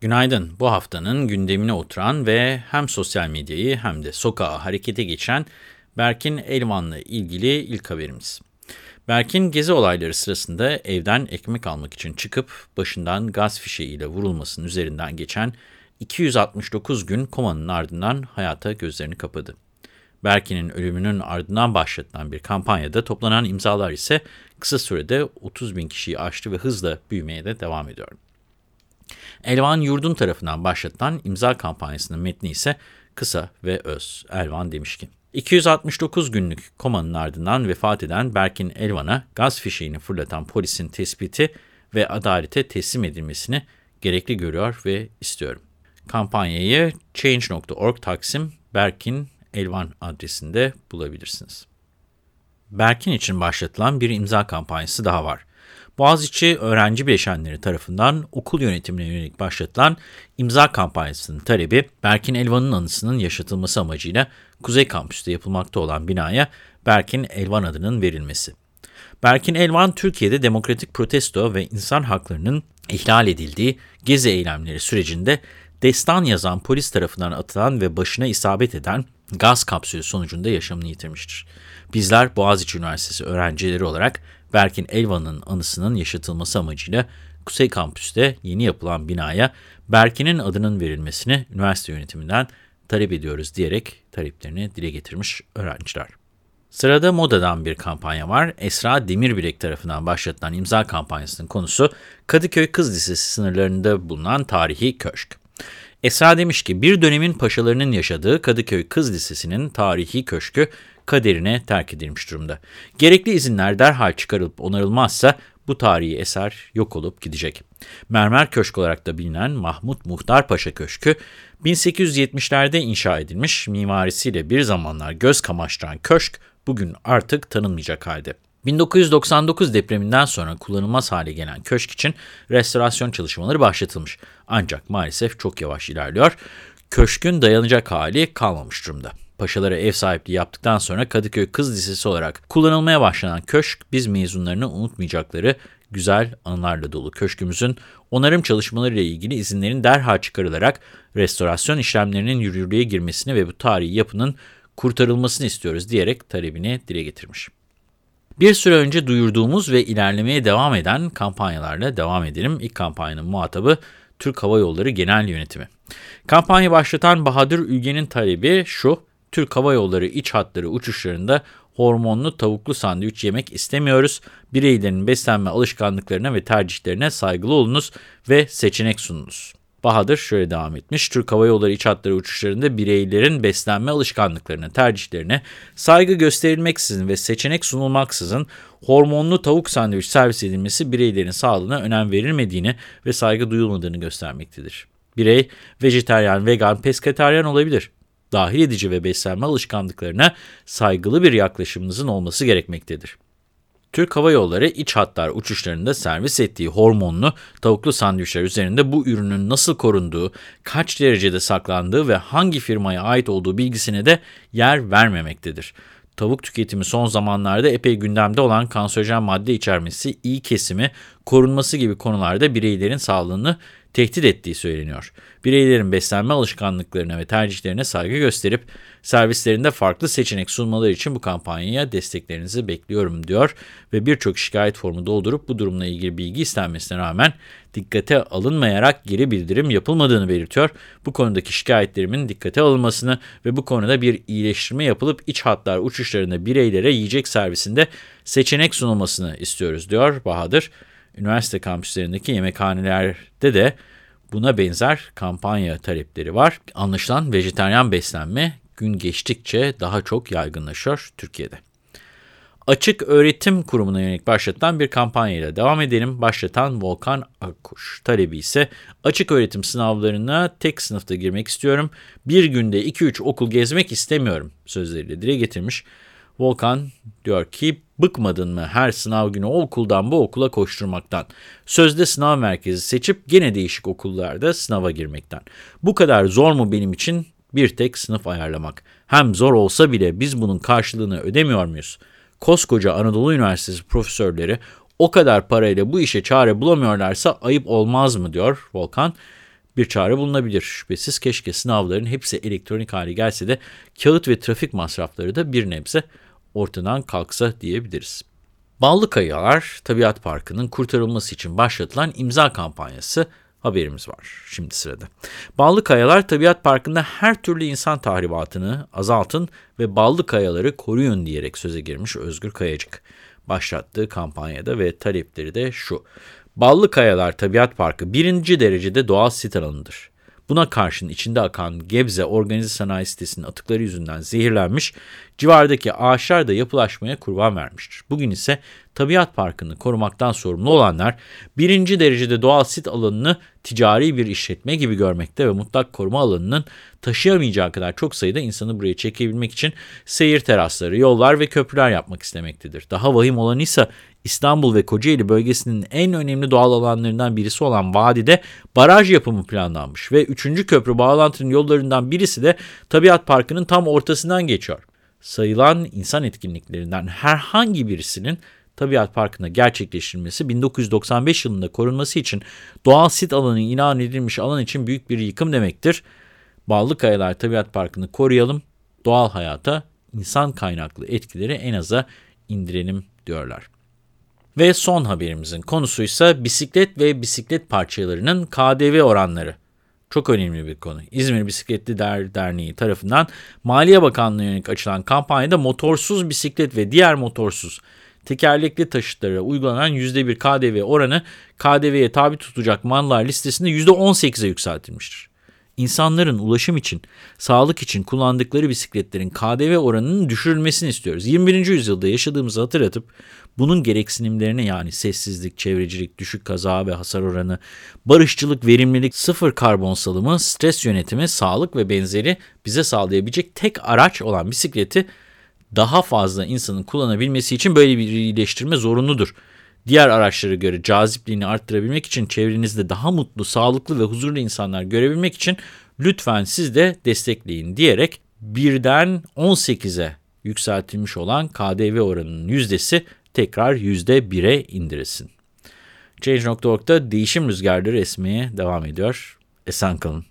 Günaydın. Bu haftanın gündemine oturan ve hem sosyal medyayı hem de sokağa harekete geçen Berkin Elvan'la ilgili ilk haberimiz. Berkin gezi olayları sırasında evden ekmek almak için çıkıp başından gaz fişeğiyle vurulmasının üzerinden geçen 269 gün komanın ardından hayata gözlerini kapadı. Berkin'in ölümünün ardından başlatılan bir kampanyada toplanan imzalar ise kısa sürede 30 bin kişiyi aştı ve hızla büyümeye de devam ediyor. Elvan Yurdun tarafından başlatılan imza kampanyasının metni ise kısa ve öz. Elvan demiş ki, 269 günlük komanın ardından vefat eden Berkin Elvan'a gaz fişeğini fırlatan polisin tespiti ve adalete teslim edilmesini gerekli görüyor ve istiyorum. Kampanyayı change.org Taksim Berkin Elvan adresinde bulabilirsiniz. Berkin için başlatılan bir imza kampanyası daha var. Boğaziçi öğrenci bileşenleri tarafından okul yönetimine yönelik başlatılan imza kampanyasının talebi, Berkin Elvan'ın anısının yaşatılması amacıyla Kuzey Kampüs'te yapılmakta olan binaya Berkin Elvan adının verilmesi. Berkin Elvan, Türkiye'de demokratik protesto ve insan haklarının ihlal edildiği gezi eylemleri sürecinde destan yazan polis tarafından atılan ve başına isabet eden gaz kapsülü sonucunda yaşamını yitirmiştir. Bizler Boğaziçi Üniversitesi öğrencileri olarak Berkin Elvan'ın anısının yaşatılması amacıyla Kuzey Kampüs'te yeni yapılan binaya Berkin'in adının verilmesini üniversite yönetiminden talep ediyoruz diyerek taleplerini dile getirmiş öğrenciler. Sırada modadan bir kampanya var. Esra Demirbilek tarafından başlatılan imza kampanyasının konusu Kadıköy Kız Lisesi sınırlarında bulunan tarihi köşk. Esra demiş ki bir dönemin paşalarının yaşadığı Kadıköy Kız Lisesi'nin tarihi köşkü kaderine terk edilmiş durumda. Gerekli izinler derhal çıkarılıp onarılmazsa bu tarihi eser yok olup gidecek. Mermer Köşk olarak da bilinen Mahmut Muhtar Paşa Köşkü 1870'lerde inşa edilmiş mimarisiyle bir zamanlar göz kamaştıran köşk bugün artık tanınmayacak halde. 1999 depreminden sonra kullanılmaz hale gelen köşk için restorasyon çalışmaları başlatılmış. Ancak maalesef çok yavaş ilerliyor. Köşkün dayanacak hali kalmamış durumda. Paşalara ev sahipliği yaptıktan sonra Kadıköy Kız Lisesi olarak kullanılmaya başlanan köşk biz mezunlarını unutmayacakları güzel anılarla dolu. Köşkümüzün onarım çalışmaları ile ilgili izinlerin derhal çıkarılarak restorasyon işlemlerinin yürürlüğe girmesini ve bu tarihi yapının kurtarılmasını istiyoruz diyerek talebini dile getirmiş. Bir süre önce duyurduğumuz ve ilerlemeye devam eden kampanyalarla devam edelim. İlk kampanyanın muhatabı Türk Hava Yolları Genel Yönetimi. Kampanya başlatan Bahadır Ülgen'in talebi şu, Türk Hava Yolları iç hatları uçuşlarında hormonlu tavuklu sandviç yemek istemiyoruz. Bireylerin beslenme alışkanlıklarına ve tercihlerine saygılı olunuz ve seçenek sununuz. Bahadır şöyle devam etmiş. Türk Hava Yolları iç hatları uçuşlarında bireylerin beslenme alışkanlıklarına, tercihlerine saygı gösterilmeksizin ve seçenek sunulmaksızın hormonlu tavuk sandviç servis edilmesi bireylerin sağlığına önem verilmediğini ve saygı duyulmadığını göstermektedir. Birey vejeteryan, vegan, pesketeryan olabilir. Dahil edici ve beslenme alışkanlıklarına saygılı bir yaklaşımınızın olması gerekmektedir. Türk Hava Yolları iç hatlar uçuşlarında servis ettiği hormonlu tavuklu sandviçler üzerinde bu ürünün nasıl korunduğu, kaç derecede saklandığı ve hangi firmaya ait olduğu bilgisine de yer vermemektedir. Tavuk tüketimi son zamanlarda epey gündemde olan kanserojen madde içermesi, iyi kesimi, korunması gibi konularda bireylerin sağlığını tehdit ettiği söyleniyor. Bireylerin beslenme alışkanlıklarına ve tercihlerine saygı gösterip servislerinde farklı seçenek sunmaları için bu kampanyaya desteklerinizi bekliyorum diyor ve birçok şikayet formu doldurup bu durumla ilgili bilgi istenmesine rağmen dikkate alınmayarak geri bildirim yapılmadığını belirtiyor. Bu konudaki şikayetlerimin dikkate alınmasını ve bu konuda bir iyileştirme yapılıp iç hatlar uçuşlarında bireylere yiyecek servisinde seçenek sunulmasını istiyoruz diyor Bahadır. Üniversite kampüslerindeki yemekhanelerde de buna benzer kampanya talepleri var. Anlaşılan vejeteryan beslenme gün geçtikçe daha çok yaygınlaşıyor Türkiye'de. Açık Öğretim Kurumu'na yönelik başlatılan bir kampanyayla devam edelim. Başlatan Volkan Akkuş. Talebi ise açık öğretim sınavlarına tek sınıfta girmek istiyorum. Bir günde 2-3 okul gezmek istemiyorum sözleriyle dile getirmiş. Volkan diyor ki bıkmadın mı her sınav günü o okuldan bu okula koşturmaktan? Sözde sınav merkezi seçip gene değişik okullarda sınava girmekten. Bu kadar zor mu benim için bir tek sınıf ayarlamak? Hem zor olsa bile biz bunun karşılığını ödemiyor muyuz? Koskoca Anadolu Üniversitesi profesörleri o kadar parayla bu işe çare bulamıyorlarsa ayıp olmaz mı diyor Volkan. bir çare bulunabilir. Şüphesiz keşke sınavların hepsi elektronik hale gelse de kağıt ve trafik masrafları da bir nebze ortadan kalksa diyebiliriz. Ballı Kayalar Tabiat Parkı'nın kurtarılması için başlatılan imza kampanyası haberimiz var şimdi sırada. Ballı Kayalar Tabiat Parkı'nda her türlü insan tahribatını azaltın ve ballı kayaları koruyun diyerek söze girmiş Özgür Kayacık. Başlattığı kampanyada ve talepleri de şu. Ballı Kayalar Tabiat Parkı birinci derecede doğal sit alanıdır. Buna karşın içinde akan Gebze Organize Sanayi Sitesi'nin atıkları yüzünden zehirlenmiş, civardaki ağaçlar da yapılaşmaya kurban vermiştir. Bugün ise Tabiat Parkı'nı korumaktan sorumlu olanlar birinci derecede doğal sit alanını ticari bir işletme gibi görmekte ve mutlak koruma alanının taşıyamayacağı kadar çok sayıda insanı buraya çekebilmek için seyir terasları, yollar ve köprüler yapmak istemektedir. Daha vahim olan ise İstanbul ve Kocaeli bölgesinin en önemli doğal alanlarından birisi olan vadide baraj yapımı planlanmış ve 3. köprü bağlantının yollarından birisi de Tabiat Parkı'nın tam ortasından geçiyor. Sayılan insan etkinliklerinden herhangi birisinin Tabiat Parkı'nda gerçekleştirilmesi 1995 yılında korunması için doğal sit alanı ilan edilmiş alan için büyük bir yıkım demektir. Ballı Kayalar Tabiat Parkı'nı koruyalım, doğal hayata insan kaynaklı etkileri en aza indirelim diyorlar. Ve son haberimizin konusu ise bisiklet ve bisiklet parçalarının KDV oranları. Çok önemli bir konu. İzmir Bisikletli Der Derneği tarafından Maliye Bakanlığı yönelik açılan kampanyada motorsuz bisiklet ve diğer motorsuz tekerlekli taşıtlara uygulanan %1 KDV oranı KDV'ye tabi tutacak mallar listesinde %18'e yükseltilmiştir. İnsanların ulaşım için, sağlık için kullandıkları bisikletlerin KDV oranının düşürülmesini istiyoruz. 21. yüzyılda yaşadığımızı hatırlatıp bunun gereksinimlerine yani sessizlik, çevrecilik, düşük kaza ve hasar oranı, barışçılık, verimlilik, sıfır karbon salımı, stres yönetimi, sağlık ve benzeri bize sağlayabilecek tek araç olan bisikleti daha fazla insanın kullanabilmesi için böyle bir iyileştirme zorunludur. Diğer araçlara göre cazipliğini arttırabilmek için çevrenizde daha mutlu, sağlıklı ve huzurlu insanlar görebilmek için lütfen siz de destekleyin diyerek birden 18'e yükseltilmiş olan KDV oranının yüzdesi tekrar %1'e indirilsin. Change.org'da değişim rüzgarları esmeye devam ediyor. Esen kalın.